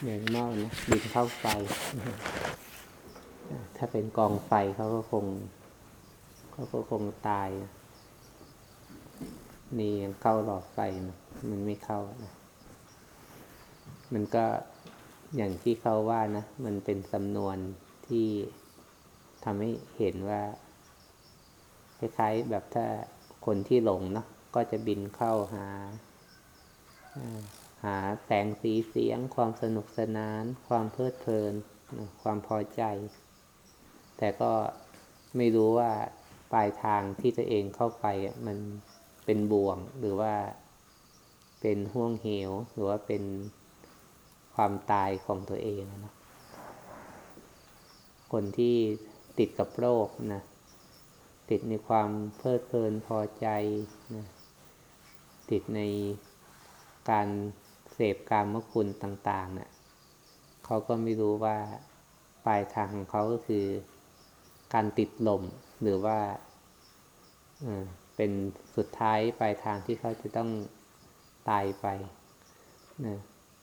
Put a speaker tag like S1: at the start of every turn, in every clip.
S1: เหมือนม้อนะดินเข้าไฟ ถ้าเป็นกองไฟเขาก็คงเขาก็คงตายนะนี่ยังเข้าหลอดไฟนะมันไม่เข้านะมันก็อย่างที่เขาว่านะ มันเป็นสำนวนที่ทำให้เห็นว่า คล้ายๆแบบถ้าคนที่หลงเนาะก็จะบินเข้าหา หาแสงสีเสียง ความสนุกสนาน ความเพลิดเพลิน ความพอใจ แต่ก็ไม่รู้ว่าปลายทางที่ตัวเองเข้าไปมันเป็นบ่วงหรือว่าเป็นห่วงเหว หรือว่าเป็นความตายของตัวเองนะคนที่ติดกับโรคนะติดในความเพลิดเพลินพอใจนะติดในการ เสพการมคุณต่างๆเนะี่ยเขาก็ไม่รู้ว่าปลายทางของเขาก็คือการติดลมหรือว่าเป็นสุดท้ายปลายทางที่เขาจะต้องตายไปนะ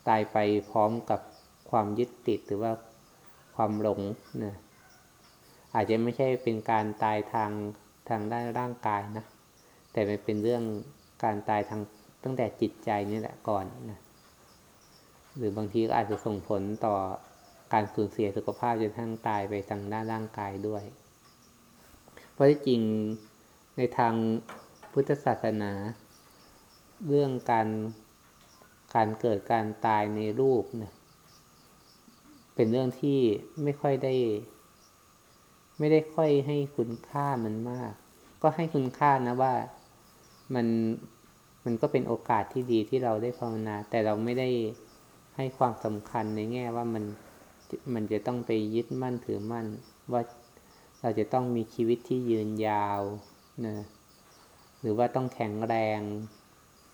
S1: ตายไปพร้อมกับความยึดติดหรือว่าความหลงนะอาจจะไม่ใช่เป็นการตายทางทางด้านร่างกายนะ แต่มันเป็นเรื่องการตายทางตั้งแต่จิตใจนี่แหละก่อนนะ หรือบางทีก็อาจจะส่งผลต่อการสูญเสียสุขภาพจนทั้งตายไปทางด้านร่างกายด้วย เพราะที่จริงในทางพุทธศาสนา เรื่องการการเกิดการตายในรูปเนี่ยเป็นเรื่องที่ไม่ค่อยได้ ไม่ได้ค่อยให้คุณค่ามันมาก ก็ให้คุณค่านะว่ามันมันก็เป็นโอกาสที่ดีที่เราได้ภาวนา แต่เราไม่ได้ ให้ความสำคัญในแง่ว่ามันมันจะต้องไปยึดมั่นถือมั่น ว่าเราจะต้องมีชีวิตที่ยืนยาวนะหรือว่าต้องแข็งแรง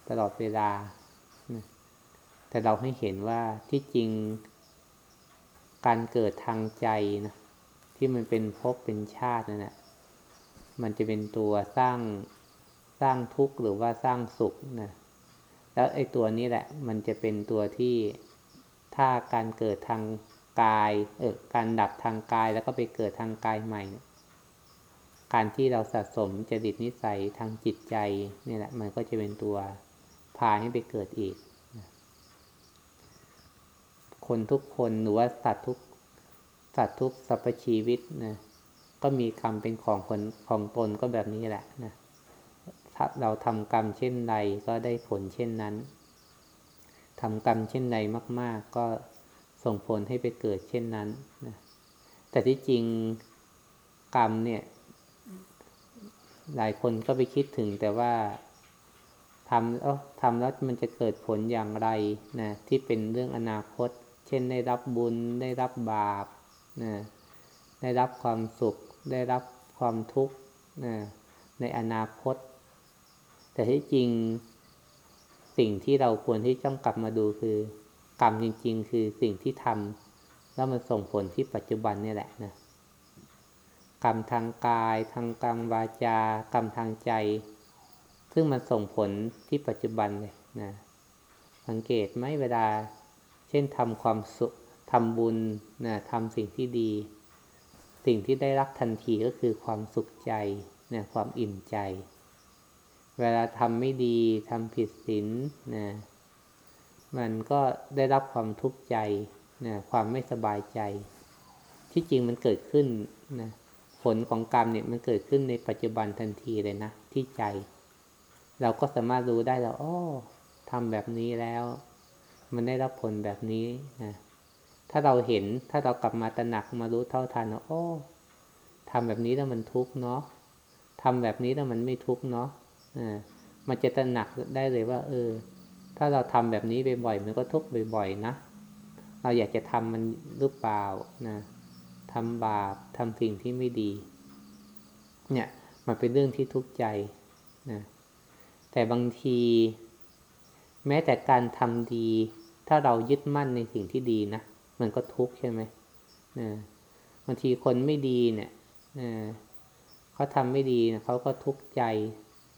S1: ตลอดเวลานะแต่เราให้เห็นว่าที่จริง การเกิดทางใจนะที่มันเป็นภพเป็นชาตินั่นแหละมันจะเป็นตัวสร้างสร้างทุกข์หรือว่าสร้างสุขนะแล้วไอ้ตัวนี้แหละ มันจะเป็นตัวที่ ถ้าการเกิดทางกายเออการดับทางกายแล้วก็ไปเกิดทางกายใหม่ การที่เราสะสมจริตนิสัยทางจิตใจนี่แหละมันก็จะเป็นตัวพาให้ไปเกิดอีก คนทุกคนหรือว่าสัตว์ทุกสัตว์ทุกสรรพชีวิตนะก็มีกรรมเป็นของคนของตนก็แบบนี้แหละนะเราทำกรรมเช่นใดก็ได้ผลเช่นนั้น ทำกรรมเช่นใดมาก ๆ ก็ส่งผลให้ไปเกิดเช่นนั้นนะแต่ที่จริงกรรมเนี่ยหลายคนก็ไปคิดถึงแต่ว่าทำเออทำแล้วมันจะเกิดผลอย่างไรนะที่เป็นเรื่องอนาคต เช่นได้รับบุญได้รับบาปนะได้รับความสุข ได้รับความทุกข์นะในอนาคต แต่ที่จริง สิ่งที่เราควรที่ต้องกลับมาดูคือ กรรมจริง ๆ คือสิ่งที่ทำแล้วมันส่งผลที่ปัจจุบันนี่แหละนะกรรมทางกาย ทางกรรมวาจา กรรมทางใจ ซึ่งมันส่งผลที่ปัจจุบันเลยนะสังเกตไหมเวลา เช่นทำความสุขทำบุญนะทำสิ่งที่ดี สิ่งที่ได้รับทันทีก็คือความสุขใจนะความอิ่มใจ เวลาทำไม่ดีทำผิดศีลนะมันก็ได้รับความทุกข์ใจนะความไม่สบายใจ ที่จริงมันเกิดขึ้นนะผลของกรรมเนี่ยมันเกิดขึ้นในปัจจุบันทันทีเลยนะที่ใจ เราก็สามารถรู้ได้แล้วอ้อทำแบบนี้แล้ว มันได้รับผลแบบนี้นะถ้าเราเห็นถ้าเรากลับมาตระหนักมารู้เท่าทันว่าโอ้ทำแบบนี้แล้วมันทุกข์เนาะทำแบบนี้แล้วมันไม่ทุกข์เนาะ มันจะตระหนักได้เลยว่า เออ ถ้าเราทำแบบนี้บ่อยๆมันก็ทุกข์บ่อย ๆ นะ เราอยากจะทำมันหรือเปล่านะทำบาปทำสิ่งที่ไม่ดี เนี่ยมันเป็นเรื่องที่ทุกข์ใจนะแต่บางที แม้แต่การทำดี ถ้าเรายึดมั่นในสิ่งที่ดีนะมันก็ทุกข์ใช่ไหมบางทีคนไม่ดีเนี่ยเขาทำไม่ดีนะเขาก็ทุกข์ใจ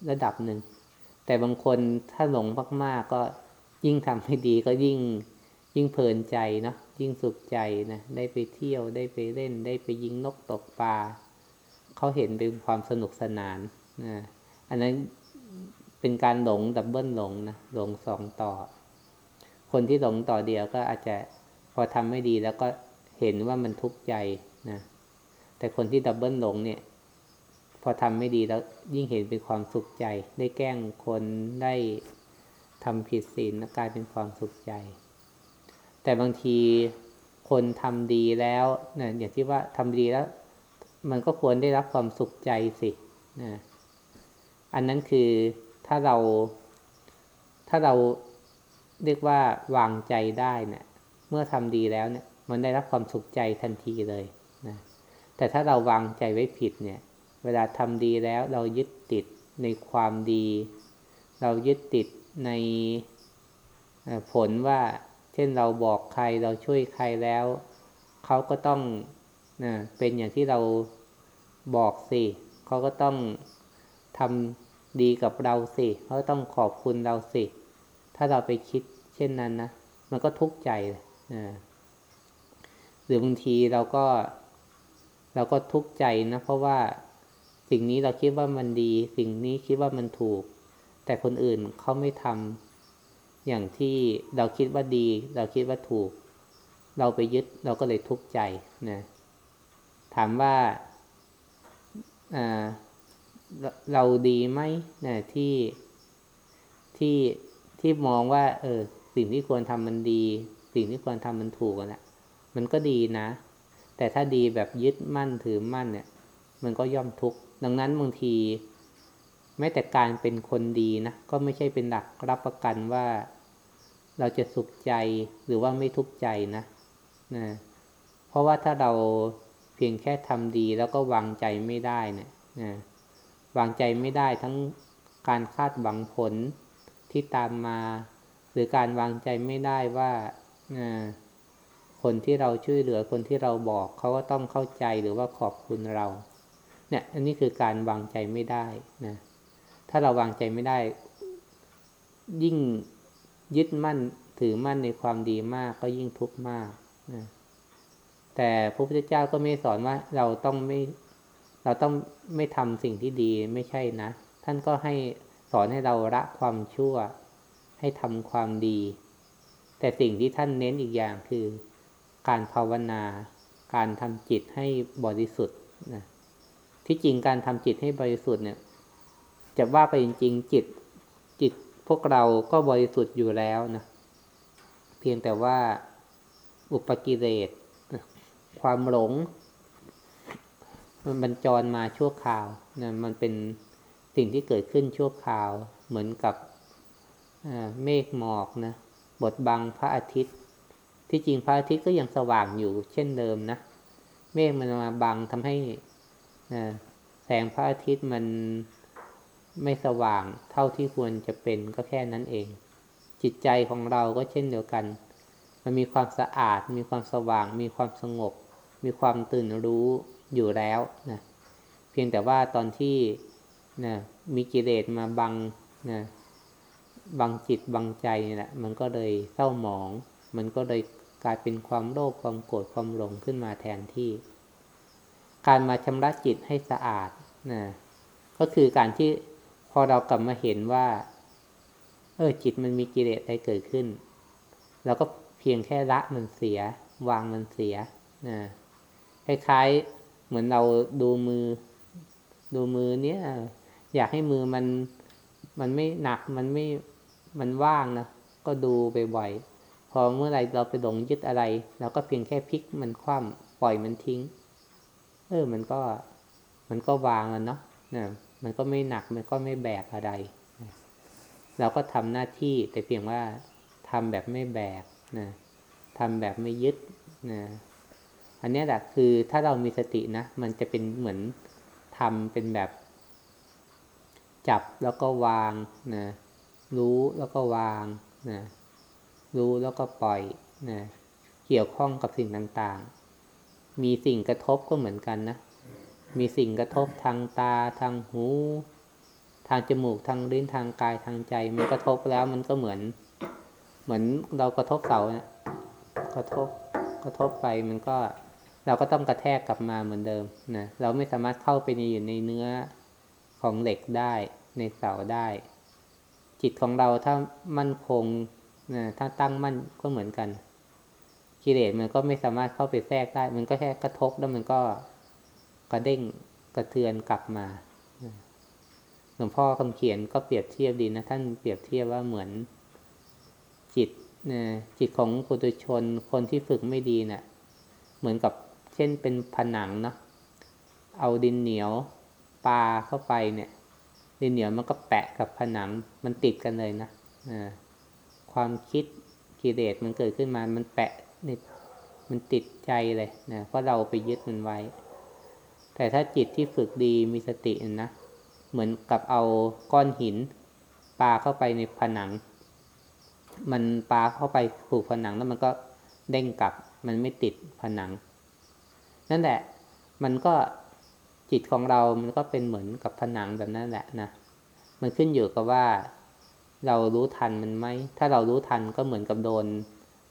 S1: ระดับหนึ่ง แต่บางคนถ้าหลงมากๆก็ยิ่งทำให้ดีก็ยิ่งยิ่งเพลินใจเนาะยิ่งสุขใจนะ ได้ไปเที่ยวได้ไปเล่น ได้ไปยิงนกตกปลาเขาเห็นเป็นความสนุกสนานนะอันนั้นเป็นการหลงดับเบิลหลงนะหลงสองต่อ คนที่หลงต่อเดียวก็อาจจะพอทำไม่ดีแล้วก็เห็นว่ามันทุกข์ใจนะแต่คนที่ดับเบิลหลงเนี่ย พอทำไม่ดีแล้วยิ่งเห็นเป็นความสุขใจ ได้แกล้งคนได้ทำผิดศีลกลายเป็นความสุขใจ แต่บางทีคนทำดีแล้วนะอย่างที่ว่าทำดีแล้ว มันก็ควรได้รับความสุขใจสินะอันนั้นคือถ้าเรา ถ้าเราเรียกว่าวางใจได้เนะี่ยเมื่อทำดีแล้วเนี่ย มันได้รับความสุขใจทันทีเลยนะแต่ถ้าเราวางใจไว้ผิดเนี่ย เวลาทำดีแล้วเรายึดติดในความดี เรายึดติดในผลว่า เช่นเราบอกใครเราช่วยใครแล้ว เขาก็ต้องนะเป็นอย่างที่เราบอกสิเขาก็ต้องทำดีกับเราสิเขาต้องขอบคุณเราสิ ถ้าเราไปคิดเช่นนั้นนะ มันก็ทุกข์ใจนะหรือบางทีเราก็ เราก็ทุกข์ใจนะ เพราะว่า สิ่งนี้เราคิดว่ามันดี สิ่งนี้คิดว่ามันถูก แต่คนอื่นเขาไม่ทำอย่างที่เราคิดว่าดี เราคิดว่าถูก เราไปยึดเราก็เลยทุกข์ใจนะถามว่าเราดีไหมนะที่ที่ที่มองว่า เออ สิ่งที่ควรทำมันดี สิ่งที่ควรทำมันถูกนะมันก็ดีนะ แต่ถ้าดีแบบยึดมั่นถือมั่นเนี่ย มันก็ย่อมทุกข์ ดังนั้นบางทีแม้แต่การเป็นคนดีนะก็ไม่ใช่เป็นหลักรับประกันว่าเราจะสุขใจหรือว่าไม่ทุกข์ใจนะนะเพราะว่าถ้าเราเพียงแค่ทำดีแล้วก็วางใจไม่ได้เนะี่ยนะวางใจไม่ได้ทั้งการคาดหวังผลที่ตามมา หรือการวางใจไม่ได้ว่าคนที่เราช่วยเหลือคนที่เราบอกเขาก็ต้องเข้าใจหรือว่าขอบคุณเรา เนี่ยอันนี้คือการวางใจไม่ได้นะถ้าเราวางใจไม่ได้ ยิ่งยึดมั่นถือมั่นในความดีมากก็ยิ่งทุกข์มากนะแต่พระพุทธเจ้าก็ไม่สอนว่าเราต้องไม่เราต้องไม่ทำสิ่งที่ดีไม่ใช่นะ ท่านก็ให้สอนให้เราละความชั่ว ให้ทำความดี แต่สิ่งที่ท่านเน้นอีกอย่างคือ การภาวนา การทำจิตให้บริสุทธิ์นะ ที่จริงการทำจิตให้บริสุทธิ์เนี่ย จะว่าไปจริงๆจิตจิตพวกเราก็บริสุทธิ์อยู่แล้วนะเพียงแต่ว่าอุปกิเลสความหลง มันบัญจรมาชั่วคราวนะมันเป็นสิ่งที่เกิดขึ้นชั่วคราว เหมือนกับเมฆหมอกนะบทบังพระอาทิตย์ ที่จริงพระอาทิตย์ก็ยังสว่างอยู่เช่นเดิมนะ เมฆมันมาบังทำให้ แสงพระอาทิตย์มันไม่สว่างเท่าที่ควรจะเป็นก็แค่นั้นเอง จิตใจของเราก็เช่นเดียวกัน มันมีความสะอาด มีความสว่าง มีความสงบ มีความตื่นรู้อยู่แล้วนะเพียงแต่ว่าตอนที่นะมีกิเลสมาบังนะบังจิตบังใจนี่แหละมันก็เลยเศร้าหมอง มันก็เลยกลายเป็นความโลภความโกรธความหลงขึ้นมาแทนที่ การมาชำระจิตให้สะอาดนะก็คือการที่พอเรากลับมาเห็นว่า เออจิตมันมีกิเลสอะไรเกิดขึ้นเราก็เพียงแค่ละมันเสีย วางมันเสียนะคล้ายๆเหมือนเราดูมือ ดูมือเนี้ยอยากให้มือมันมันไม่หนักมันไม่มันว่างนะก็ดูบ่อยๆพอเมื่อไรเราไปหลงยึดอะไรเราก็เพียงแค่พลิกมันคว่ำปล่อยมันทิ้ง เออ มันก็ มันก็วางแล้วเนาะนะมันก็ไม่หนัก มันก็ไม่แบกอะไร เราก็ทำหน้าที่แต่เพียงว่าทำแบบไม่แบกนะทำแบบไม่ยึดนะอันนี้แหละคือถ้าเรามีสตินะ มันจะเป็นเหมือนทำเป็นแบบ จับแล้วก็วางนะรู้แล้วก็วางนะรู้แล้วก็ปล่อยนะเกี่ยวข้องกับสิ่งต่างๆ มีสิ่งกระทบก็เหมือนกันนะ มีสิ่งกระทบทางตาทางหู ทางจมูกทางลิ้นทางกายทางใจ มันกระทบแล้วมันก็เหมือน เหมือนเรากระทบเสาเนี่ยกระทบกระทบไปมันก็เราก็ต้องกระแทกกลับมาเหมือนเดิมนะเราไม่สามารถเข้าไปในอยู่ในเนื้อของเหล็กได้ในเสาได้ จิตของเราถ้ามั่นคงนะถ้าตั้งมั่นก็เหมือนกัน กิเลสมันก็ไม่สามารถเข้าไปแทรกได้ มันก็แค่กระทบแล้วมันก็กระเด้งกระเทือนกลับมาหลวงพ่อคำเขียนก็เปรียบเทียบดีนะท่านเปรียบเทียบว่าเหมือนจิตนะจิตของปุถุชนคนที่ฝึกไม่ดีเนะ่ะ เหมือนกับเช่นเป็นผนังเนาะเอาดินเหนียวปลาเข้าไปเนี่ย ดินเหนียวมันก็แปะกับผนังมันติดกันเลยนะความคิดกิเลสมันเกิดขึ้นมามันแปะ นี่มันติดใจเลยนะเพราะเราไปยึดมันไว้ แต่ถ้าจิตที่ฝึกดีมีสตินะ เหมือนกับเอาก้อนหินปาเข้าไปในผนัง มันปาเข้าไปผูกผนังแล้วมันก็เด้งกลับ มันไม่ติดผนัง นั่นแหละ มันก็จิตของเรา มันก็เป็นเหมือนกับผนังแบบนั้นแหละนะ มันขึ้นอยู่กับว่า เรารู้ทันมันไหม ถ้าเรารู้ทันก็เหมือนกับโดน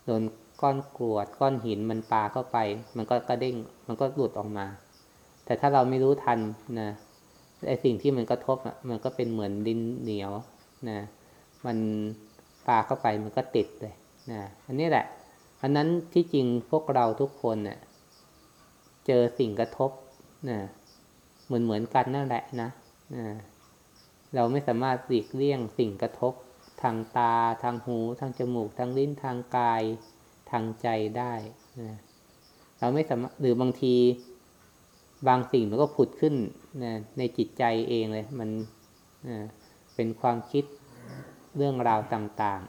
S1: โดน ก้อนกรวด ก้อนหินมันปาเข้าไป มันก็กระเด้ง มันก็หลุดออกมา แต่ถ้าเราไม่รู้ทันนะไอสิ่งที่มันกระทบอะมันก็เป็นเหมือนดินเหนียวนะมันปาเข้าไปมันก็ติดเลยนะอันนี้แหละอันนั้นที่จริงพวกเราทุกคนเนะ่ยเจอสิ่งกระทบนะเหมือนเหมือนกันนั่นแหละนะนะเราไม่สามารถหลีกเลี่ยงสิ่งกระทบทางตาทางหู ทางจมูก ทางลิ้นทางกาย ทางใจได้นะเราไม่สามารถหรือบางทีบางสิ่งมันก็ผุดขึ้นนะในจิตใจเองเลยมันนะเป็นความคิดเรื่องราวต่าง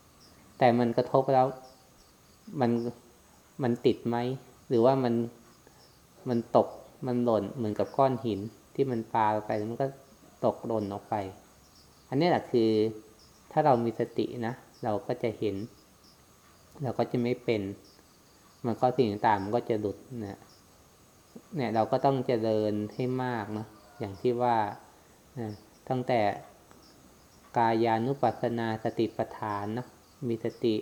S1: ๆ แต่มันกระทบแล้วมันมันติดไหม หรือว่ามันมันตกมันหล่นเหมือนกับก้อนหินที่มันปาไปมันก็ตกหล่นออกไป อันนี้แหละคือถ้าเรามีสตินะ เราก็จะเห็น เราก็จะไม่เป็น มันก็สิ่งต่างมันก็จะหลุดนะเนี่ยเราก็ต้องเจริญให้มากนะอย่างที่ว่านะตั้งแต่กายานุปัสสนาสติปัฏฐานนะมีสติ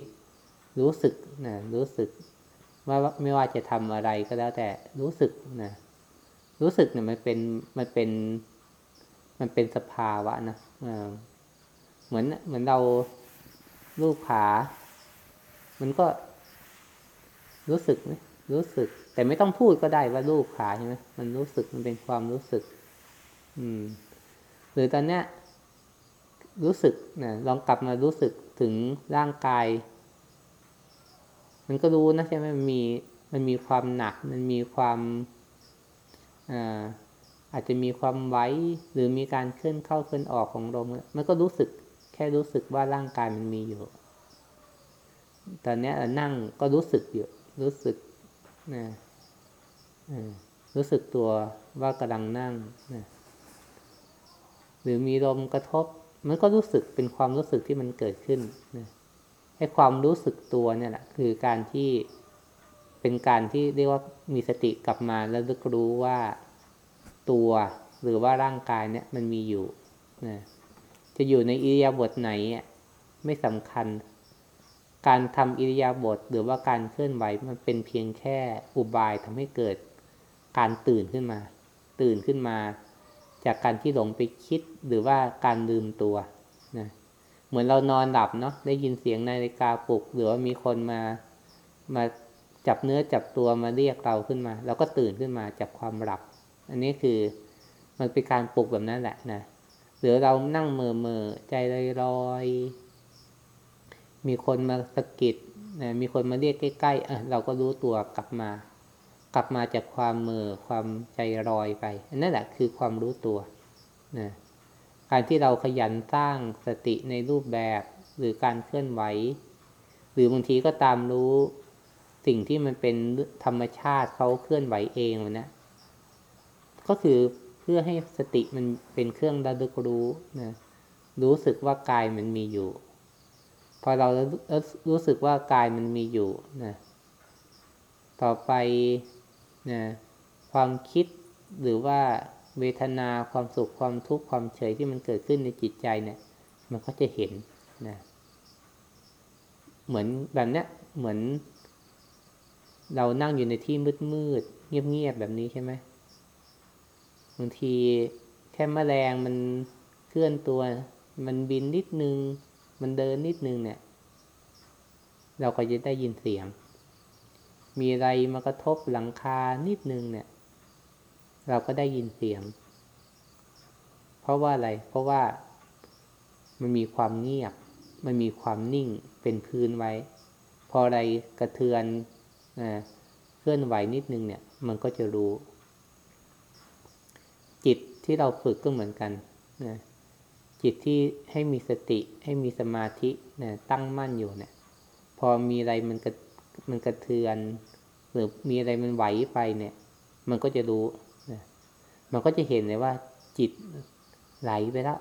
S1: รู้สึกนะรู้สึกว่าไม่ว่าจะทำอะไรก็แล้วแต่รู้สึกนะรู้สึกเนี่ยมันเป็นมันเป็น มันเป็นสภาวะนะเหมือนเหมือนเราลูกขา มันก็ รู้สึกไหมรู้สึก แต่ไม่ต้องพูดก็ได้ว่าลูกขาใช่ไหมมันรู้สึกมันเป็นความรู้สึก อืม หรือตอนเนี้ย รู้สึกนะลองกลับมารู้สึกถึงร่างกาย มันก็รู้นะใช่ไหมมันมี มันมีความหนัก มันมีความอ่าอาจจะมีความไว้หรือมีการเคลื่อนเข้าเคลื่อนออกของลมมันก็รู้สึก แค่รู้สึกว่าร่างกายมันมีอยู่ ตอนนี้นั่งก็รู้สึกอยู่ รู้สึกนะรู้สึกตัวว่ากำลังนั่งนะหรือมีลมกระทบ มันก็รู้สึกเป็นความรู้สึกที่มันเกิดขึ้นนะให้ความรู้สึกตัวเนี่ยแหละคือการที่เป็นการที่เรียกว่ามีสติกลับมาแล้วรู้ว่าตัวหรือว่าร่างกายเนี่ยมันมีอยู่นะจะอยู่ในอิริยาบถไหนไม่สำคัญ การทำอิริยาบถหรือว่าการเคลื่อนไหวมันเป็นเพียงแค่อุบายทำให้เกิดการตื่นขึ้นมา ตื่นขึ้นมา จากการที่หลงไปคิดหรือว่าการลืมตัวนะเหมือนเรานอนหลับเนาะได้ยินเสียงนาฬิกาปลุก หรือว่ามีคนมามาจับเนื้อจับตัวมาเรียกเราขึ้นมาเราก็ตื่นขึ้นมาจากความหลับ อันนี้คือมันเป็นการปลุกแบบนั้นแหละนะหรือเรานั่งเมื่อเมื่อใจลอยลอย มีคนมาสะกิดนะมีคนมาเรียกใกล้ๆเเราก็รู้ตัวกลับมา กลับมาจากความเมื่อความใจลอยไปอันนั้นแหละคือความรู้ตัวนะการที่เราขยันสร้างสติในรูปแบบหรือการเคลื่อนไหว หรือบางทีก็ตามรู้สิ่งที่มันเป็นธรรมชาติเขาเคลื่อนไหวเองนะ ก็คือเพื่อให้สติมันเป็นเครื่องระลึกรู้นะรู้สึกว่ากายมันมีอยู่ พอเรารู้สึกว่ากายมันมีอยู่นะต่อไปนะความคิดหรือว่าเวทนาความสุขความทุกข์ความเฉยที่มันเกิดขึ้นในจิตใจเนี่ย มันก็จะเห็นนะเหมือนแบบเนี้ยเหมือน เรานั่งอยู่ในที่มืดมืดเงียบเงียบแบบนี้ใช่ไหมบางทีแค่มแมลงมันเคลื่อนตัว มันบินนิดนึง มันเดินนิดนึงเนี่ย เราก็จะได้ยินเสียง มีอะไรมากระทบหลังคานิดนึงเนี่ย เราก็ได้ยินเสียง เพราะว่าอะไร เพราะว่ามันมีความเงียบ มันมีความนิ่งเป็นพื้นไว้ พออะไรกระเทือนเคลื่อนไหวนิดนึงเนี่ย มันก็จะรู้ จิตที่เราฝึกก็เหมือนกันนะ จิตที่ให้มีสติ ให้มีสมาธินะตั้งมั่นอยู่เนี่ย พอมีอะไรมันกระมันกระเทือน หรือมีอะไรมันไหวไปเนี่ย มันก็จะรู้นะมันก็จะเห็นเลยว่า จิตไหลไปแล้ว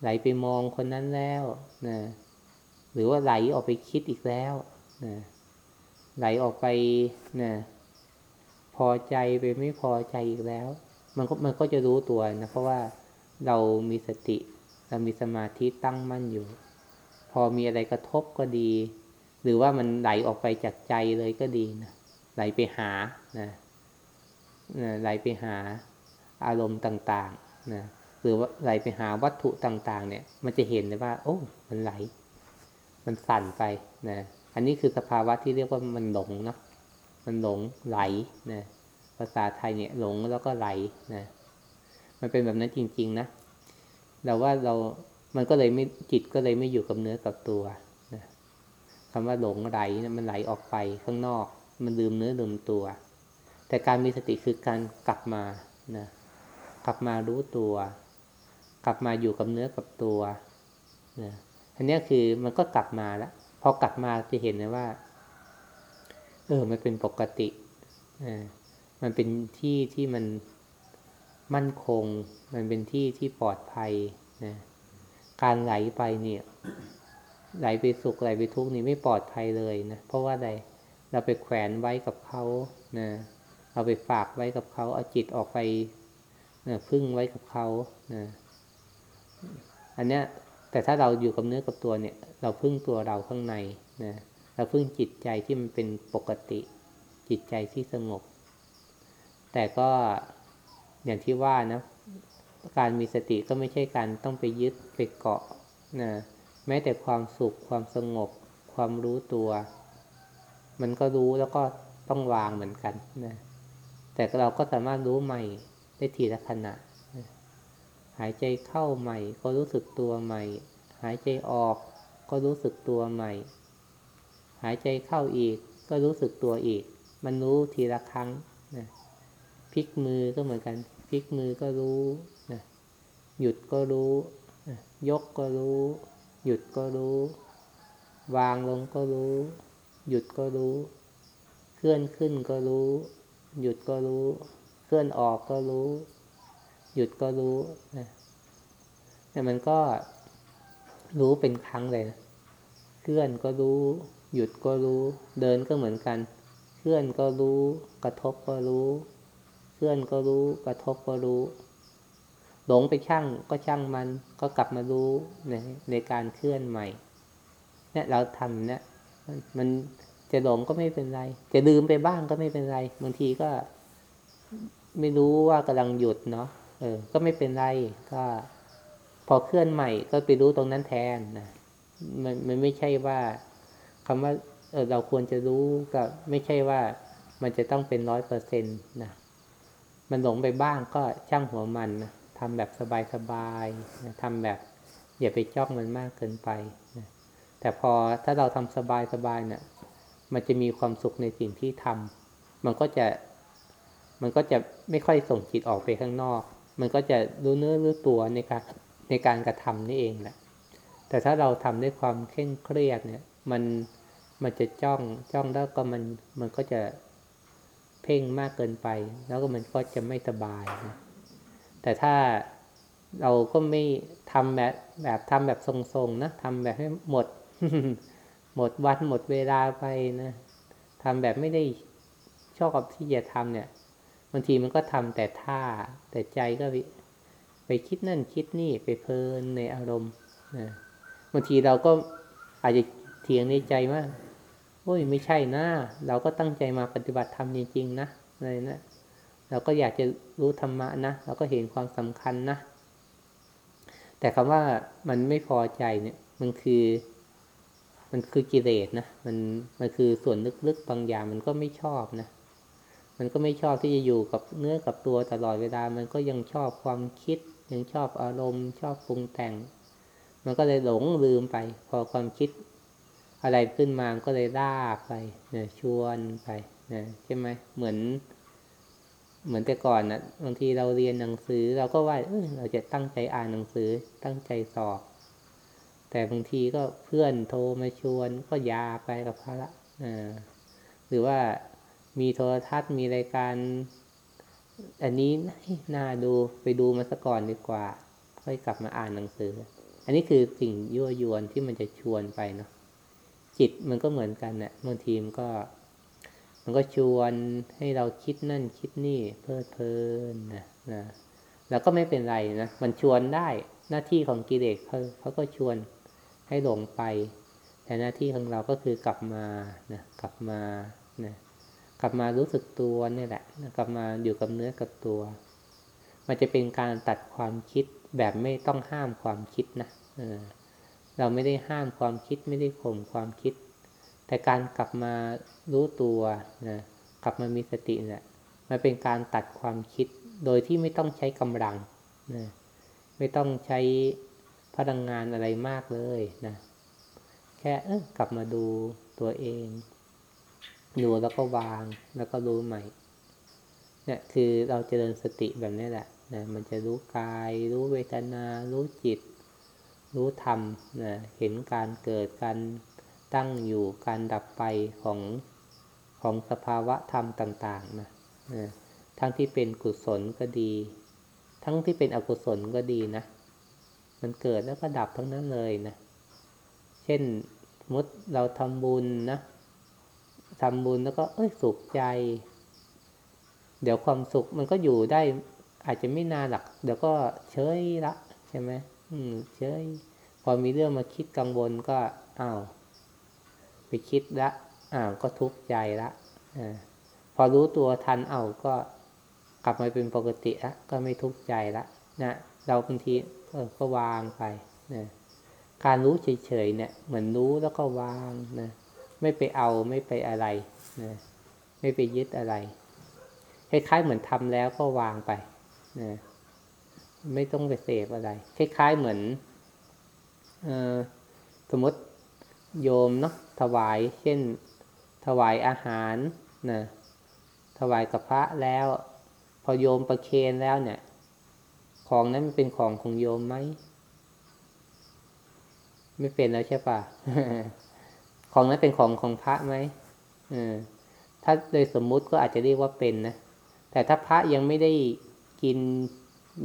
S1: ไหลไปมองคนนั้นแล้วนะหรือว่าไหลออกไปคิดอีกแล้วนะไหลออกไปนะพอใจไปไม่พอใจอีกแล้ว มันก็มันก็จะรู้ตัวนะ เพราะว่า เรามีสติ เรามีสมาธิตั้งมั่นอยู่ พอมีอะไรกระทบก็ดี หรือว่ามันไหลออกไปจากใจเลยก็ดีนะไหลไปหานะไหลไปหาอารมณ์ต่างๆนะหรือว่าไหลไปหาวัตถุต่าง ๆ เนี่ย มันจะเห็นเลยว่า โอ้ มันไหล มันสั่นไปนะอันนี้คือสภาวะที่เรียกว่ามันหลงเนาะมันหลงไหลนะภาษาไทยเนี่ยหลงแล้วก็ไหลนะ มันเป็นแบบนั้นจริง ๆ นะเราว่าเรามันก็เลยไม่จิตก็เลยไม่อยู่กับเนื้อกับตัวนะคำว่าหลงไหลนะมันไหลออกไปข้างนอก มันลืมเนื้อลืมตัว แต่การมีสติคือการกลับมานะกลับมารู้ตัว กลับมาอยู่กับเนื้อกับตัวนะอันนี้คือมันก็กลับมาแล้วพอกลับมาจะเห็นนะว่า เออ มันเป็นปกติอ่ามันเป็นที่ที่มัน มั่นคง มันเป็นที่ที่ปลอดภัยนะการไหลไปเนี่ย ไหลไปสุขไหลไปทุกข์นี่ไม่ปลอดภัยเลยนะเพราะว่าอะไรเราไปแขวนไว้กับเขานะเราไปฝากไว้กับเขาเอาจิตออกไปนะพึ่งไว้กับเขานะอันเนี้ยแต่ถ้าเราอยู่กับเนื้อกับตัวเนี่ย เราพึ่งตัวเราข้างในนะเราพึ่งจิตใจที่มันเป็นปกติจิตใจที่สงบ แต่ก็ อย่างที่ว่านะ การมีสติก็ไม่ใช่การต้องไปยึดไปเกาะนะแม้แต่ความสุขความสงบ ความรู้ตัว มันก็รู้แล้วก็ต้องวางเหมือนกันนะแต่เราก็สามารถรู้ใหม่ได้ทีละขณะนะหายใจเข้าใหม่ ก็รู้สึกตัวใหม่ หายใจออก ก็รู้สึกตัวใหม่ หายใจเข้าอีก ก็รู้สึกตัวอีก มันรู้ทีละครั้งนะ ลิกมือก็เหมือนกันพลิกมือก็รู้นะหยุดก็รู้นะยกก็รู้ หยุดก็รู้ วางลงก็รู้ หยุดก็รู้ เคลื่อนขึ้นก็รู้ หยุดก็รู้ เคลื่อนออกก็รู้ หยุดก็รู้นะแต่มันก็รู้เป็นครั้งเลยนะเคลื่อนก็รู้ หยุดก็รู้ เดินก็เหมือนกัน เคลื่อนก็รู้ กระทบก็รู้ เคลื่อนก็รู้ กระทบก็รู้ หลงไปช่างก็ช่างมัน ก็กลับมารู้ในในการเคลื่อนใหม่ เนี่ยเราทำเนี่ยมันจะหลงก็ไม่เป็นไร จะลืมไปบ้างก็ไม่เป็นไร บางทีก็ ไม่รู้ว่ากำลังหยุดเนาะ เออ ก็ไม่เป็นไร ก็ พอเคลื่อนใหม่ก็ไปรู้ตรงนั้นแทนนะ มันมันไม่ใช่ว่าคำว่า เออเราควรจะรู้ก็ไม่ใช่ว่ามันจะต้องเป็นร้อยเปอร์เซ็นต์นะ มันหลงไปบ้างก็ช่างหัวมันนะทำแบบสบายๆนะทำแบบอย่าไปจ้องมันมากเกินไปนะแต่พอถ้าเราทำสบายๆเนะี่ยมันจะมีความสุขในสิ่งที่ทำมันก็จะ มันก็จะไม่ค่อยส่งจิตออกไปข้างนอก มันก็จะรู้เนื้อรู้ตัวในการในการกระทำนี่เองแหละ แต่ถ้าเราทำด้วยความเคร่งเครียดเนี่ย มันมันจะจ้องจ้องแล้วก็มันมันก็จะ เพ่งมากเกินไป แล้วก็มันก็จะไม่สบายนะแต่ถ้าเราก็ไม่ทำแบบแบบทำแบบทรงๆนะทำแบบให้หมด หมดวันหมดเวลาไปนะทำแบบไม่ได้ชอบที่จะทำเนี่ยบางทีมันก็ทำแต่ท่า แต่ใจก็ไปคิดนั่นคิดนี่ไปเพลินในอารมณ์นะบางทีเราก็อาจจะเถียงในใจว่า อ้ยไม่ใช่นะเราก็ตั้งใจมาปฏิบัติธรรมจริงๆนะอะไรนะเราก็อยากจะรู้ธรรมะนะเราก็เห็นความสำคัญนะ แต่คำว่ามันไม่พอใจเนี่ย มันคือ มันคือกิเลสนะมันมันคือส่วนลึกๆบางอย่างมันก็ไม่ชอบนะมันก็ไม่ชอบที่จะอยู่กับเนื้อกับตัวตลอดเวลา มันก็ยังชอบความคิด ยังชอบอารมณ์ ชอบปรุงแต่ง มันก็เลยหลงลืมไป พอความคิด อะไรขึ้นมาก็เลยลากไปนี่ยชวนไปนะใช่ไหมเหมือน เหมือนแต่ก่อนนะบางทีเราเรียนหนังสือ เราก็ว่าเออเราจะตั้งใจอ่านหนังสือตั้งใจสอบ แต่บางทีก็เพื่อนโทรมาชวนก็ยาไปกับพระละหรือว่ามีโทรทัศน์มีรายการ อันนี้น่าดูไปดูมาสักก่อนดีกว่า ค่อยกลับมาอ่านหนังสือ อันนี้คือสิ่งยั่วยวนที่มันจะชวนไปเนาะ จิตมันก็เหมือนกันเนะ่ยบางทีมันก็ มันก็ชวนให้เราคิดนั่นคิดนี่เพลิดเพลินนะนะแล้วก็ไม่เป็นไรนะมันชวนได้หน้าที่ของกิเลสเขาเขาก็ชวนให้หลงไป แต่หน้าที่ของเราก็คือกลับมานะกลับมานะกลับมารู้สึกตัวนี่แหละกลับมาอยู่กับเนื้อกับตัว มันจะเป็นการตัดความคิดแบบไม่ต้องห้ามความคิดนะเออ เราไม่ได้ห้ามความคิดไม่ได้ข่มความคิด แต่การกลับมารู้ตัวนะกลับมามีสติเนะี่ยมันเป็นการตัดความคิดโดยที่ไม่ต้องใช้กำลังนะไม่ต้องใช้พลังงานอะไรมากเลยนะ แค่เออกลับมาดูตัวเองดูแล้วก็วางแล้วก็รู้ใหม่ เนี่ยคือเราจเจริญสติแบบนี้แหละนะมันจะรู้กาย รู้เวทนา รู้จิต รู้ธรรมนะเห็นการเกิดการตั้งอยู่การดับไปของของสภาวะธรรมต่างๆนะนะทั้งที่เป็นกุศลก็ดี ทั้งที่เป็นอกุศลก็ดีนะ มันเกิดแล้วก็ดับทั้งนั้นเลยนะ เช่นมุดเราทำบุญนะทำบุญแล้วก็เอ้ยสุขใจ เดี๋ยวความสุขมันก็อยู่ได้อาจจะไม่นานหรอกเดี๋ยวก็เฉยละใช่ไหมอืม เฉยพอมีเรื่องมาคิดกังวลก็อ้าวไปคิดละอ้าวก็ทุกข์ใจละอพอรู้ตัวทันเอาก็กลับมาเป็นปกติละก็ไม่ทุกข์ใจละนะเราบางทีเออก็วางไปนะการรู้เฉยๆเนี่ย เหมือนรู้แล้วก็วางนะไม่ไปเอาไม่ไปอะไรนะไม่ไปยึดอะไรคล้ายๆเหมือนทำแล้วก็วางไปนะ ไม่ต้องไปเสพอะไร คล้าย ๆ เหมือนอสมมติโยมเนาะถวาย เช่น ถวายอาหารนะถวายกับพระแล้ว พอโยมประเคนแล้วเนี่ย ของนั้นมันเป็นของของโยมไหมไม่เป็นแล้วใช่ปะของนั้นเป็นของของพระไหมอถ้าโดยสมมุติก็อาจจะเรียกว่าเป็นนะแต่ถ้าพระยังไม่ได้กิน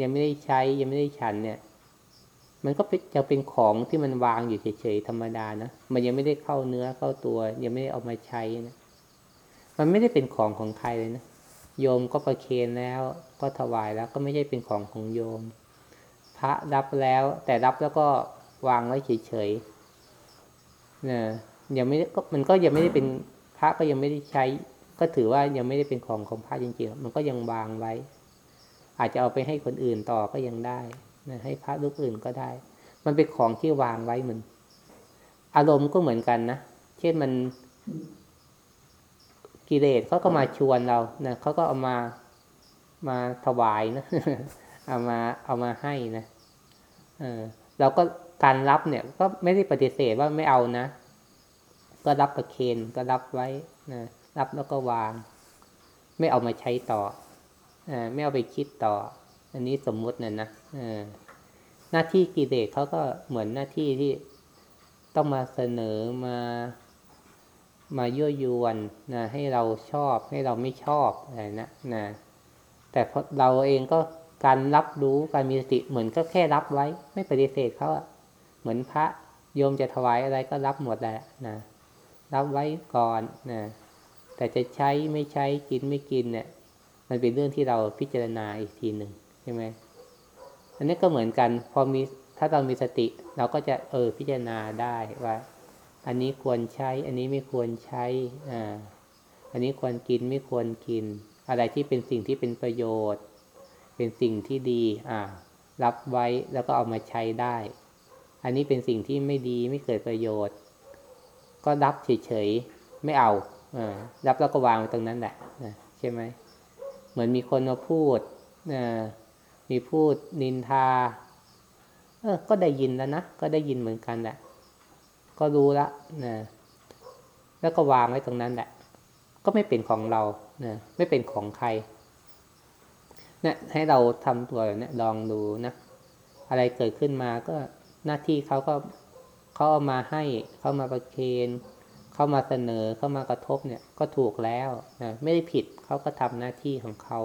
S1: ยังไม่ได้ใช้ยังไม่ได้ฉันเนี่ย มันก็จะเป็นของที่มันวางอยู่เฉยๆธรรมดานะมันยังไม่ได้เข้าเนื้อเข้าตัว ยังไม่ได้เอามาใช้นะมันไม่ได้เป็นของของใครเลยนะโยมก็ประเคนแล้ว ก็ถวายแล้วก็ไม่ใช่เป็นของของโยม พระรับแล้ว แต่รับแล้วก็วางไว้เฉยๆนะยังไม่ก็มันก็ยังไม่ได้เป็นพระก็ยังไม่ได้ใช้ ก็ถือว่ายังไม่ได้เป็นของของพระจริงๆ มันก็ยังวางไว้ อาจจะเอาไปให้คนอื่นต่อก็ยังได้นะให้พระรูปอื่นก็ได้ มันเป็นของที่วางไว้เหมือนอารมณ์ก็เหมือนกันนะ เช่นมันกิเลสเขาก็มาชวนเรานะเขาก็เอามามาถวายนะ เอามาเอามาให้นะเออเราก็การรับเนี่ย ก็ไม่ได้ปฏิเสธว่าไม่เอานะ ก็รับประเคนก็รับไว้นะรับแล้วก็วาง ไม่เอามาใช้ต่ออ ไม่เอาไปคิดต่อ อันนี้สมมุตินะนะหน้าที่กิเลสเขาก็เหมือนหน้าที่ที่ต้องมาเสนอมามายั่วยวนนะให้เราชอบให้เราไม่ชอบอะไรนะนะแต่เราเองก็การรับรู้การมีสติเหมือนก็แค่รับไว้ ไม่ปฏิเสธเขาอะเหมือนพระโยมจะถวายอะไรก็รับหมดแหละนะรับไว้ก่อนนะแต่จะใช้ไม่ใช้กินไม่กินเนี่ย มันเป็นเรื่องที่เราพิจารณาอีกทีหนึ่งใช่ไหมอันนี้ก็เหมือนกัน พอมีถ้าเรามีสติ เราก็จะเออพิจารณาได้ว่า อันนี้ควรใช้ อันนี้ไม่ควรใช้อ่าอันนี้ควรกินไม่ควรกิน อะไรที่เป็นสิ่งที่เป็นประโยชน์ เป็นสิ่งที่ดี อ่า รับไว้แล้วก็เอามาใช้ได้ อันนี้เป็นสิ่งที่ไม่ดีไม่เกิดประโยชน์ ก็รับเฉยๆไม่เอาอ่ารับแล้วก็วางไว้ตรงนั้นแหละใช่ไหม เหมือนมีคนมาพูดมีพูดนินทา เออ ก็ได้ยินแล้วนะ ก็ได้ยินเหมือนกันแหละ ก็รู้ละนะแล้วก็วางไว้ตรงนั้นแหละ ก็ไม่เป็นของเรานะไม่เป็นของใครนะให้เราทำตัวแบบนี้ลองดูนะ อะไรเกิดขึ้นมาก็หน้าที่เขาก็เขาเอามาให้เขามาประเคนเเข้ามาเสนอเข้ามากระทบเนี่ยก็ถูกแล้วนะไม่ได้ผิดเขาก็ทำหน้าที่ของเขา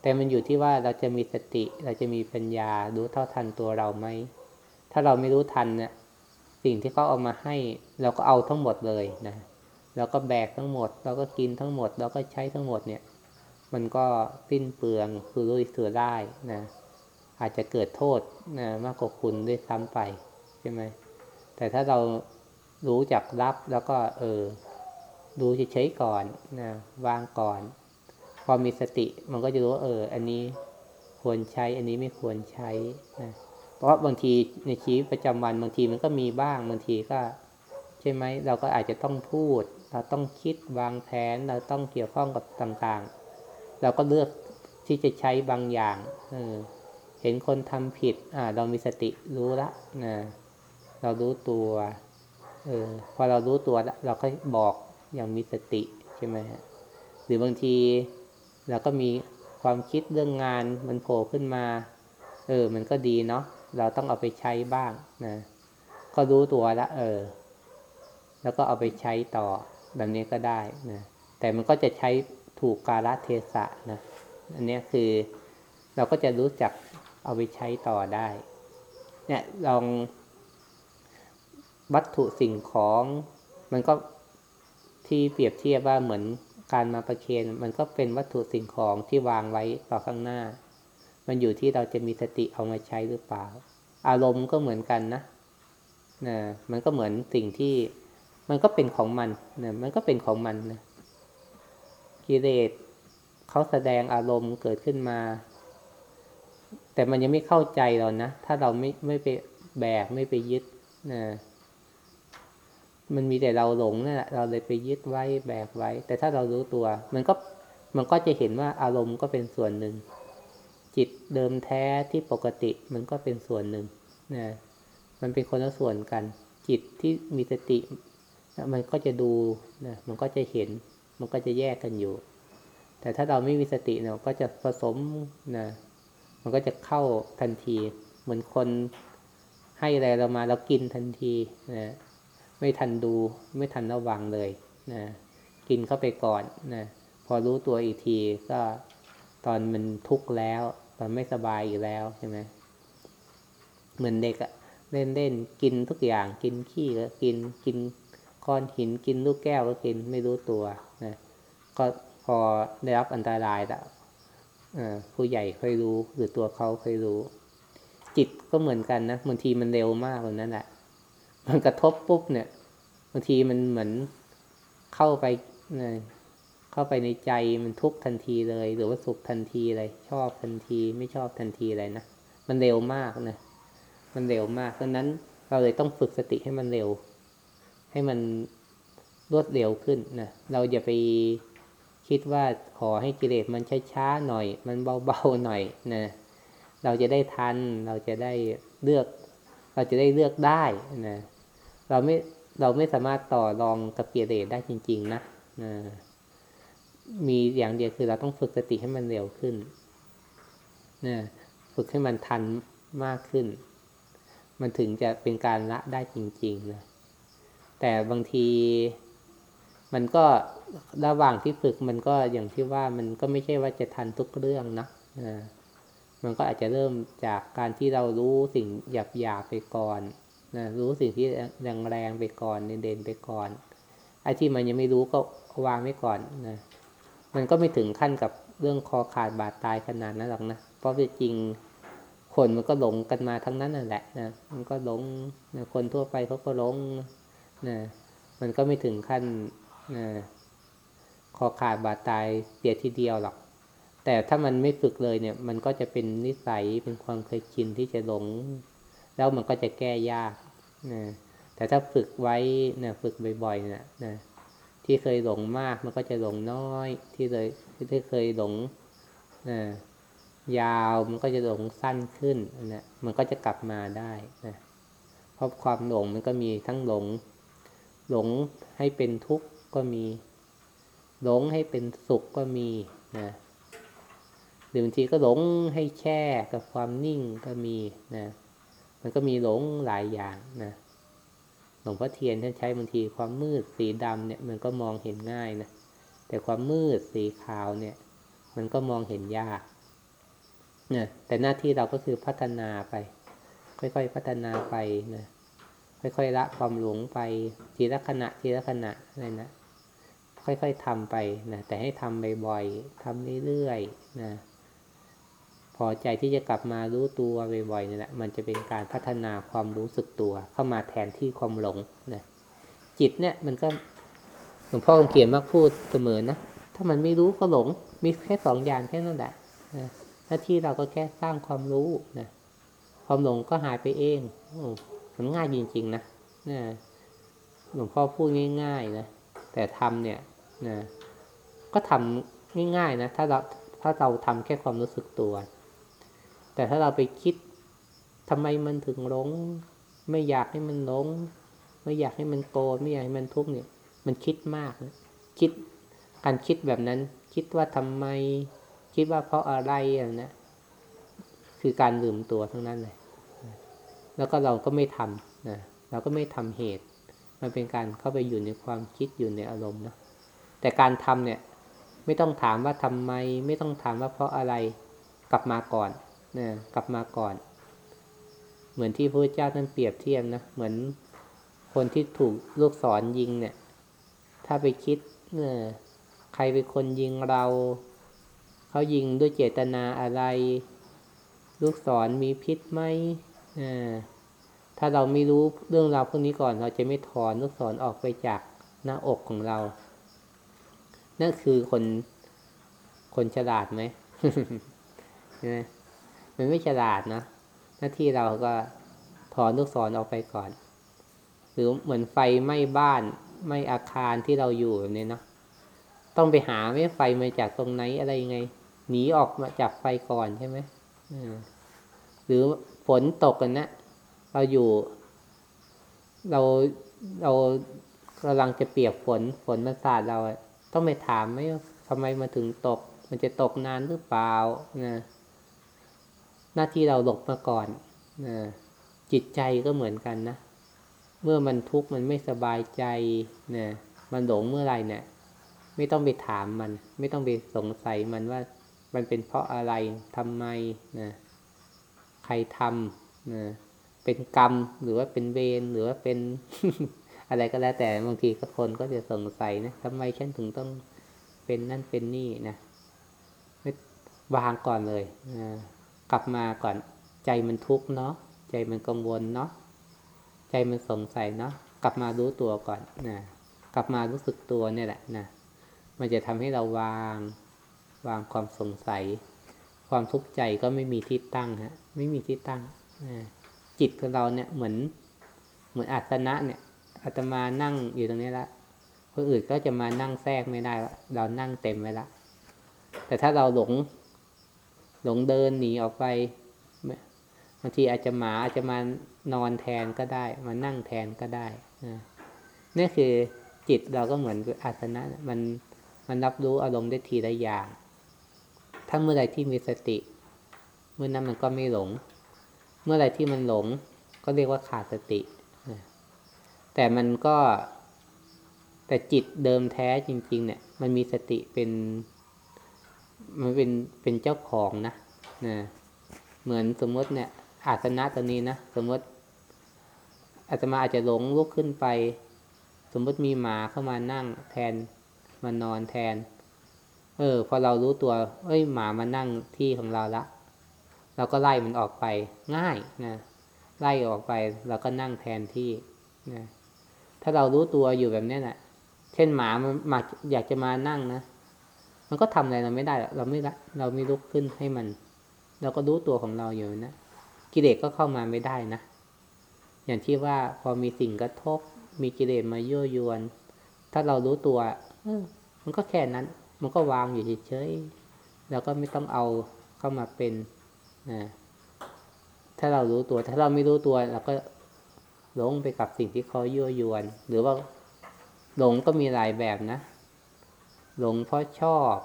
S1: แต่มันอยู่ที่ว่าเราจะมีสติ เราจะมีปัญญารู้เท่าทันตัวเราไหมถ้าเราไม่รู้ทันเนี่ยสิ่งที่เขาเอามาให้เราก็เอาทั้งหมดเลยนะเราก็แบกทั้งหมด เราก็กินทั้งหมด เราก็ใช้ทั้งหมดเนี่ย มันก็สิ้นเปลืองคือรุ่ยเสือได้นะอาจจะเกิดโทษนะมากกว่าคุณด้วยซ้ำไปใช่ไหมแต่ถ้าเรา รู้จักรับแล้วก็เออดูเฉยๆก่อนนะวางก่อน พอมีสติมันก็จะรู้ว่าเออ อันนี้ควรใช้ อันนี้ไม่ควรใช้นะเพราะบางทีในชีวิตประจำวันบางทีมันก็มีบ้างบางทีก็ ใช่ไหมเราก็อาจจะต้องพูด เราต้องคิดวางแผนเราต้องเกี่ยวข้องกับต่างๆ เราก็เลือกที่จะใช้บางอย่างเออเห็นคนทำผิดอ่าเรามีสติรู้ละนะเรารู้ตัว เออพอเรารู้ตัวแล้วเราก็บอกอย่างมีสติใช่ไหมฮะหรือบางทีเราก็มีความคิดเรื่องงานมันโผล่ขึ้นมา เออ มันก็ดีเนาะเราต้องเอาไปใช้บ้างนะก็รู้ตัวแล้วเออ แล้วก็เอาไปใช้ต่อแบบนี้ก็ได้นะแต่มันก็จะใช้ถูกกาลเทศะนะอันนี้คือเราก็จะรู้จักเอาไปใช้ต่อได้ เนี่ยลอง วัตถุสิ่งของ มันก็ที่เปรียบเทียบว่าเหมือนการมาประเคนมันก็เป็นวัตถุสิ่งของที่วางไว้ต่อข้างหน้า มันอยู่ที่เราจะมีสติเอามาใช้หรือเปล่า อารมณ์ก็เหมือนกันนะนะมันก็เหมือนสิ่งที่มันก็เป็นของมันนะมันก็เป็นของมันนะกิเลสเขาแสดงอารมณ์เกิดขึ้นมา แต่มันยังไม่เข้าใจเรานะ ถ้าเราไม่ไม่ไปแบกไม่ไปยึดนะ มันมีแต่เราหลงนั่นแหละเราเลยไปยึดไว้แบกไว้ แต่ถ้าเรารู้ตัว มันก็มันก็จะเห็นว่าอารมณ์ก็เป็นส่วนหนึ่ง จิตเดิมแท้ที่ปกติมันก็เป็นส่วนหนึ่งนะมันเป็นคนละส่วนกัน จิตที่มีสติ มันก็จะดูนะมันก็จะเห็น มันก็จะแยกกันอยู่ แต่ถ้าเราไม่มีสติเนี่ยก็จะผสมนะมันก็จะเข้าทันที เหมือนคนให้อะไรเรามาเรากินทันทีนะ ไม่ทันดูไม่ทันระวังเลยนะกินเข้าไปก่อนนะพอรู้ตัวอีกทีก็ตอนมันทุกข์แล้ว ตอนไม่สบายอยู่แล้วใช่ไหมเหมือนเด็กอะเล่นเล่นกินทุกอย่างกินขี้ก็กินกินก้อนหินกินลูกแก้วก็กินไม่รู้ตัวนะก็พอได้รับอันตรายแล้วผู้ใหญ่ค่อยรู้หรือตัวเขาค่อยรู้ จิตก็เหมือนกันนะบางทีมันเร็วมากเลยนั่นแหละมันกระทบปุ๊บเนี่ย บางทีมันเหมือนเข้าไปเข้าไปในใจมันทุกทันทีเลย หรือว่าสุขทันทีเลยชอบทันที ไม่ชอบทันทีอะไรนะมันเร็วมากนะมันเร็วมากดังนั้นเราเลยต้องฝึกสติให้มันเร็ว ให้มันรวดเร็วขึ้นนะเราอย่าไปคิดว่าขอให้กิเลสมันช้าๆหน่อย มันเบาๆหน่อยนะเราจะได้ทันเราจะได้เลือก เราจะได้เลือกได้นะเราไม่ เราไม่สามารถต่อรองกับกิเลสได้จริง ๆ นะนะมีอย่างเดียวคือเราต้องฝึกสติให้มันเร็วขึ้นนะฝึกให้มันทันมากขึ้น มันถึงจะเป็นการละได้จริง ๆ นะ แต่บางทีมันก็ระหว่างที่ฝึกมันก็อย่างที่ว่ามันก็ไม่ใช่ว่าจะทันทุกเรื่องนะนะมันก็อาจจะเริ่มจากการที่เรารู้สิ่งหยาบๆไปก่อน นะรู้สิ่งที่แรงๆไปก่อนเด่นไปก่อนไอ้ที่มันยังไม่รู้ก็วางไว้ก่อนนะมันก็ไม่ถึงขั้นกับเรื่องคอขาดบาดตายขนาดนั้นหรอกนะเพราะจริงคนมันก็หลงกันมาทั้งนั้นนั่นแหละนะมันก็หลงนะคนทั่วไปเขาก็หลงนะมันก็ไม่ถึงขั้นนะคอขาดบาดตายเสียทีเดียวหรอก แต่ถ้ามันไม่ฝึกเลยเนี่ย มันก็จะเป็นนิสัยเป็นความเคยชินที่จะหลง แล้วมันก็จะแก้ยาก นะแต่ถ้าฝึกไว้นะฝึกบ่อยๆนะนะที่เคยหลงมากมันก็จะหลงน้อย ที่เลยที่เคยหลงนะยาวมันก็จะหลงสั้นขึ้นนะมันก็จะกลับมาได้นะเพราะความหลงมันก็มีทั้งหลง หลงให้เป็นทุกข์ก็มี หลงให้เป็นสุขก็มีนะหรือบางทีก็หลงให้แช่กับความนิ่งก็มีนะ มันก็มีหลงหลายอย่างนะหลวงพ่อเทียนท่านใช้บางทีความมืดสีดำเนี่ยมันก็มองเห็นง่ายนะแต่ความมืดสีขาวเนี่ย มันก็มองเห็นยากนะแต่หน้าที่เราก็คือพัฒนาไป ค่อยๆพัฒนาไปนะค่อยๆละความหลงไปทีละขณะทีละขณะอะไรนะค่อยๆทำไปนะแต่ให้ทำบ่อยๆทำเรื่อยๆนะ พอใจที่จะกลับมารู้ตัวบ่อยๆนี่แหละมันจะเป็นการพัฒนาความรู้สึกตัว เข้ามาแทนที่ความหลงนะจิตเนี่ยมันก็หลวงพ่อเขียนมากพูดเสมอนะถ้ามันไม่รู้ก็หลง มีแค่สองอย่างแค่นั้นแหละนะหน้าที่เราก็แค่สร้างความรู้นะความหลงก็หายไปเองอมันง่ายจริงๆนะนะหลวงพ่อพูดง่าย ๆนะแต่ทำเนี่ยนะก็ทำง่ายๆนะถ้าเราถ้าเราทำแค่ความรู้สึกตัว แต่ถ้าเราไปคิดทำไมมันถึงหลง ไม่อยากให้มันหลง ไม่อยากให้มันโกรธไม่อยากให้มันทุกข์เนี่ย มันคิดมากนะคิดการคิดแบบนั้น คิดว่าทำไม คิดว่าเพราะอะไรอะนะคือการลืมตัวทั้งนั้นเลยแล้วก็เราก็ไม่ทำนะเราก็ไม่ทำเหตุ มันเป็นการเข้าไปอยู่ในความคิดอยู่ในอารมณ์นะแต่การทำเนี่ย ไม่ต้องถามว่าทำไม ไม่ต้องถามว่าเพราะอะไรกลับมาก่อน นะกลับมาก่อน เหมือนที่พระเจ้าท่านเปรียบเทียบนะ เหมือนคนที่ถูกลูกศรยิงเนี่ย ถ้าไปคิดเนะใครเป็นคนยิงเรา เขายิงด้วยเจตนาอะไร ลูกศรมีพิษไหมถ้าเราไม่รู้เรื่องราวพวกนี้ก่อนเราจะไม่ถอนลูกศรออกไปจากหน้าอกของเรา นั่นคือคนคนฉลาดไหมนะมั มันไม่ฉลาดนะ หน้าที่เราก็ถอนลูกศรออกไปก่อน หรือเหมือนไฟไหม้บ้านไหม้อาคารที่เราอยู่แบบนี้เนาะต้องไปหาไม่ไฟมาจากตรงไหนอะไรยังไง หนีออกมาจากไฟก่อนใช่ไหมหรือฝนตกกันนะเราอยู่ เราเรากำลังจะเปียกฝนฝนมันสาดเราต้องไปถามไหมทำไมมาถึงตก มันจะตกนานหรือเปล่านะ หน้าที่เราหลบมาก่อนนะจิตใจก็เหมือนกันนะ เมื่อมันทุกข์มันไม่สบายใจนะมันหลงเมื่อไรเนี่ยไม่ต้องไปถามมัน ไม่ต้องไปสงสัยมันว่ามันเป็นเพราะอะไรทำไมนะใครทำนะเป็นกรรมหรือว่าเป็นเวรหรือว่าเป็นอะไรก็แล้วแต่บางทีก็คนก็จะสงสัยนะทำไมฉันถึงต้องเป็นนั่นเป็นนี่นะวางก่อนเลยนะ กลับมาก่อนใจมันทุกข์เนาะใจมันกังวลเนาะใจมันสงสัยเนาะกลับมารู้ตัวก่อนนะกลับมารู้สึกตัวเนี่ยแหละนะมันจะทำให้เราวางวางความสงสัย ความทุกข์ใจก็ไม่มีที่ตั้งฮะ ไม่มีที่ตั้งจิตของเราเนี่ยเหมือน เหมือนอาสนะเนี่ยอาตมานั่งอยู่ตรงนี้ละคนอื่นก็จะมานั่งแทรกไม่ได้ละเรานั่งเต็มไว้ละแต่ถ้าเราหลง หลงเดินหนีออกไปบางทีอาจจะหมาอาจจะมานอนแทนก็ได้ มานั่งแทนก็ได้นี่คือจิตเราก็เหมือนอาสนะมันมันรับรู้อารมณ์ได้ทีละอย่างถ้าเมื่อไรที่มีสติ เมื่อนั้นมันก็ไม่หลง เมื่อไรที่มันหลง ก็เรียกว่าขาดสติแต่มันก็แต่จิตเดิมแท้จริง ๆ เนี่ย มันมีสติเป็น มันเป็นเป็นเจ้าของนะนะเหมือนสมมติเนี่ย อาสนะตัวนี้นะสมมติอาตมาอาจจะหลงลุกขึ้นไป สมมติมีหมาเข้ามานั่งแทนมานอนแทน เออ พอเรารู้ตัว เอ้ยหมามานั่งที่ของเราละเราก็ไล่มันออกไปง่ายนะไล่ออกไปเราก็นั่งแทนที่นะถ้าเรารู้ตัวอยู่แบบนี้ยนะเช่นหมามันมาอยากจะมานั่งนะ มันก็ทำอะไรเราไม่ได้ เราไม่ละเราไม่ลุกขึ้นให้มัน เราก็รู้ตัวของเราอยู่นะ กิเลสก็เข้ามาไม่ได้นะ อย่างที่ว่าพอมีสิ่งกระทบ มีกิเลสมายั่วยวน ถ้าเรารู้ตัวอมันก็แค่นั้น มันก็วางอยู่เฉยๆเราก็ไม่ต้องเอาเข้ามาเป็นนะถ้าเรารู้ตัว ถ้าเราไม่รู้ตัวเราก็หลงไปกับสิ่งที่เขายั่วยวน หรือว่าหลงก็มีหลายแบบนะ หลงเพราะชอบ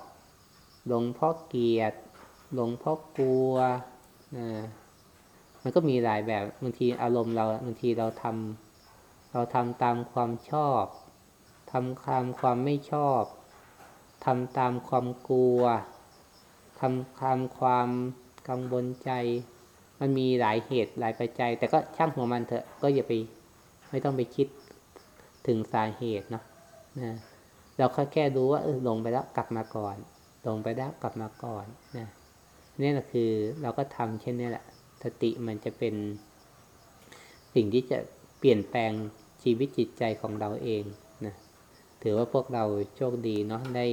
S1: หลงเพราะเกลียด หลงเพราะกลัวนะมันก็มีหลายแบบบางทีอารมณ์เราบางทีเราทำเราทำตามความชอบทำตามความไม่ชอบทำตามความกลัวทำตามความกังวลใจ มันมีหลายเหตุหลายปัจจัย แต่ก็ช่างหัวมันเถอะก็อย่าไป ไม่ต้องไปคิดถึงสาเหตุเนาะนะ เราแค่แค่รู้ว่าเออลงไปแล้วกลับมาก่อน ลงไปแล้วกลับมาก่อนนะนี่แหละคือเราก็ทำเช่นนี้แหละ สติมันจะเป็น สิ่งที่จะเปลี่ยนแปลงชีวิตจิตใจของเราเองนะถือว่าพวกเราโชคดีเนาะได้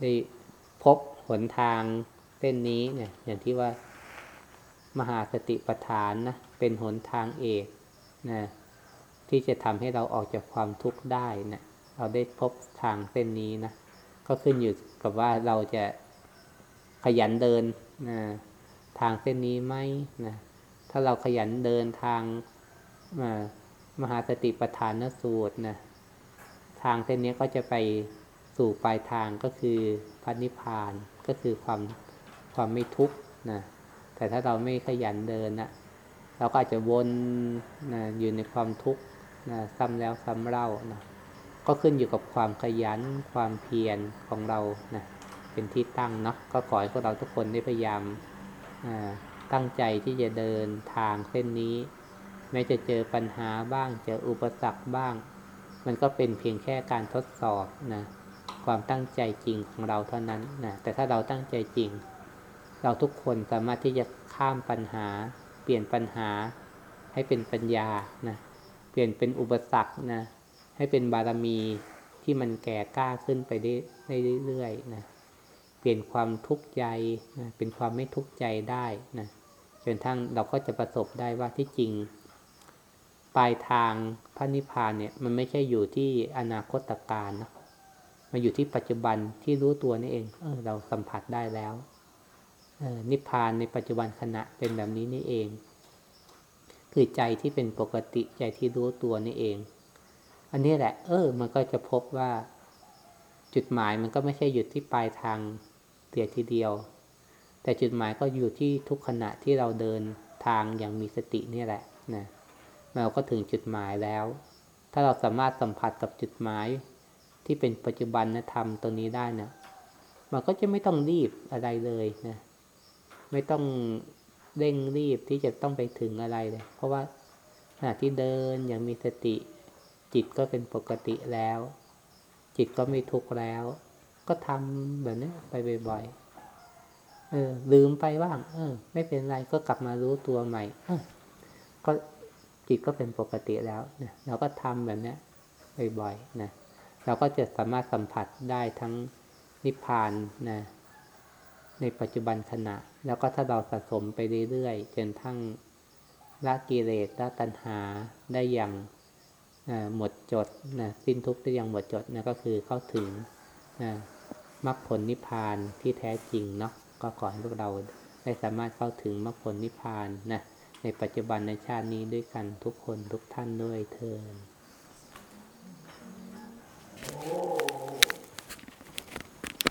S1: ได้พบหนทางเส้นนี้เนี่ย อย่างที่ว่ามหาสติปัฏฐานนะเป็นหนทางเอกนะที่จะทำให้เราออกจากความทุกข์ได้นะ เราได้พบทางเส้นนี้นะ ก็ขึ้นอยู่กับว่าเราจะขยันเดินนะทางเส้นนี้ไหมนะถ้าเราขยันเดินทางมหาสติปัฏฐานสูตรนะทางเส้นนี้ก็จะไปสู่ปลายทางก็คือพันิพานก็คือความความไม่ทุกข์นะแต่ถ้าเราไม่ขยันเดินนะเราก็อาจจะวนนะอยู่ในความทุกข์นะซ้ำแล้วซ้ำเล่านะ ก็ขึ้นอยู่กับความขยันความเพียรของเรานะเป็นที่ตั้งเนาะก็ขอให้พวกเราทุกคนได้พยายามตั้งใจที่จะเดินทางเส้นนี้แม้จะเจอปัญหาบ้างเจออุปสรรคบ้าง มันก็เป็นเพียงแค่การทดสอบนะความตั้งใจจริงของเราเท่านั้นนะแต่ถ้าเราตั้งใจจริง เราทุกคนสามารถที่จะข้ามปัญหา เปลี่ยนปัญหาให้เป็นปัญญานะเปลี่ยนเป็นอุปสรรคนะ ให้เป็นบารมีที่มันแก่กล้าขึ้นไปได้เรื่อยๆนะเปลี่ยนความทุกข์ใจนะเป็นความไม่ทุกข์ใจได้นะจนทั้งเราก็จะประสบได้ว่าที่จริง ปลายทางพระนิพพานเนี่ยมันไม่ใช่อยู่ที่อนาคตการนะมันอยู่ที่ปัจจุบันที่รู้ตัวนี่เองเออเราสัมผัสได้แล้วออนิพพานในปัจจุบันขณะเป็นแบบนี้นี่เอง คือใจที่เป็นปกติใจที่รู้ตัวนี่เอง อันนี้แหละ เออ มันก็จะพบว่า จุดหมายมันก็ไม่ใช่หยุดที่ปลายทางเตียทีเดียว แต่จุดหมายก็อยู่ที่ทุกขณะที่เราเดินทางอย่างมีสตินี่แหละนะเราก็ถึงจุดหมายแล้ว ถ้าเราสามารถสัมผัสกับจุดหมายที่เป็นปัจจุบันนะธรรมตัวนี้ได้นะมันก็จะไม่ต้องรีบอะไรเลยนะไม่ต้องเร่งรีบที่จะต้องไปถึงอะไรเลย เพราะว่าขณะที่เดินอย่างมีสติ จิตก็เป็นปกติแล้ว จิตก็ไม่ทุกข์แล้ว ก็ทำแบบนี้ไปบ่อยๆเออ ลืมไปบ้างเออ ไม่เป็นไรก็กลับมารู้ตัวใหม่เออก็จิตก็เป็นปกติแล้วเนี่ยเราก็ทำแบบนี้บ่อยๆนะเราก็จะสามารถสัมผัสได้ทั้งนิพพานนะในปัจจุบันขณะ แล้วก็ถ้าเราสะสมไปเรื่อยๆจนทั้งละกิเลสละตัณหาได้อย่าง หมดจดนะสิ้นทุกข์ได้อย่างหมดจดนะก็คือเข้าถึงนะมรรคผลนิพพานที่แท้จริงเนาะก็ขอให้พวกเราได้สามารถเข้าถึงมรรคผลนิพพานนะในปัจจุบันในชาตินี้ด้วยกันทุกคนทุกท่านด้วยเทอ Oh.